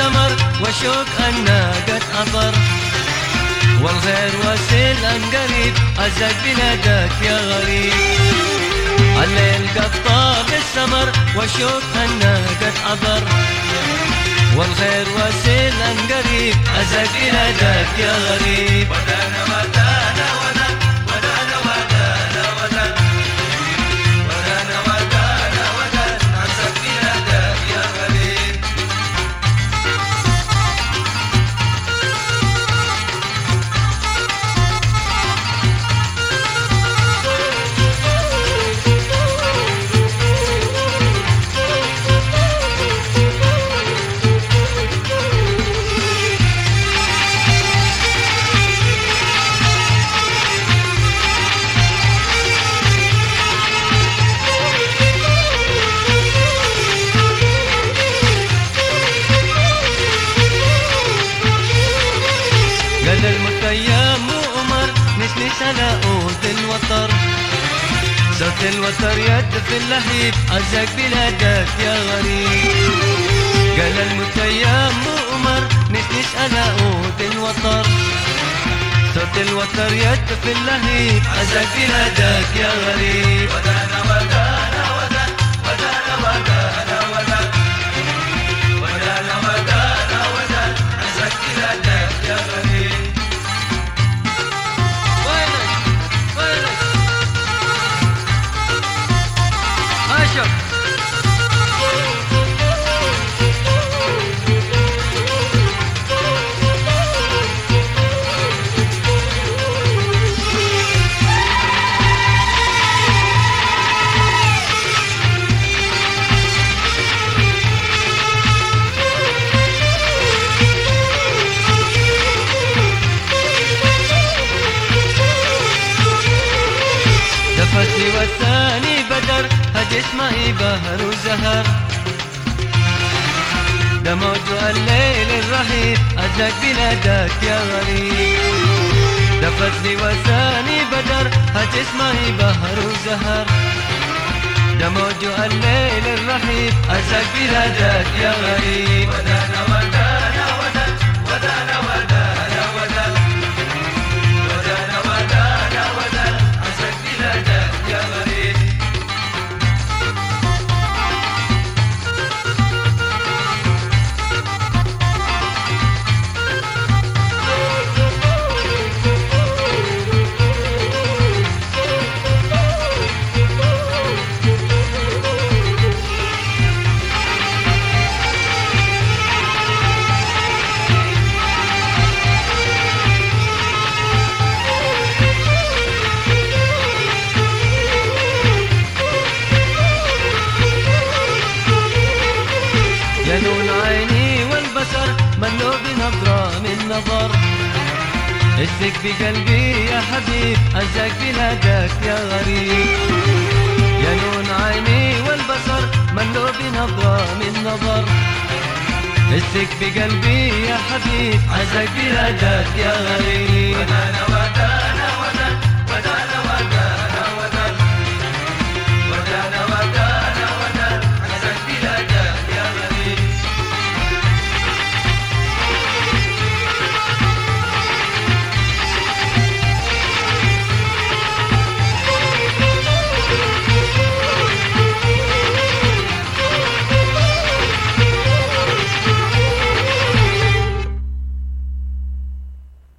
واشوق أنا قد أضر والغير واسل أن قريب أزق بلادك يا غريب. الليل قد طاب السمر واشوق أنا قد أضر والخير واسل أن قريب أزق بلادك يا غريب. تلاقوه الوتر. صوت الوتر يدف اللهيب أرجاك بلادك يا غريب. قال المتيم مؤمر نتنش مش أنا قوت الوتر. صوت الوتر يدف اللهيب أرجاك بلادك يا غريب. ودانا ودانا ودانا حدث ما يبهر وزهر. ده موضوع الليل الرهيب أجاك بلادك يا غريب. دفت لي وساني بدر حدث ما يبهر وزهر. ده موضوع الليل الرهيب أجاك بلادك يا غريب. نظر اشتك في قلبي يا حبيب عشاق بلادك يا غريب. يا نون عيني والبصر ملو بنظرة من نظر اشتك في قلبي يا حبيب عشاق بلادك يا غريب. وأنا نوادك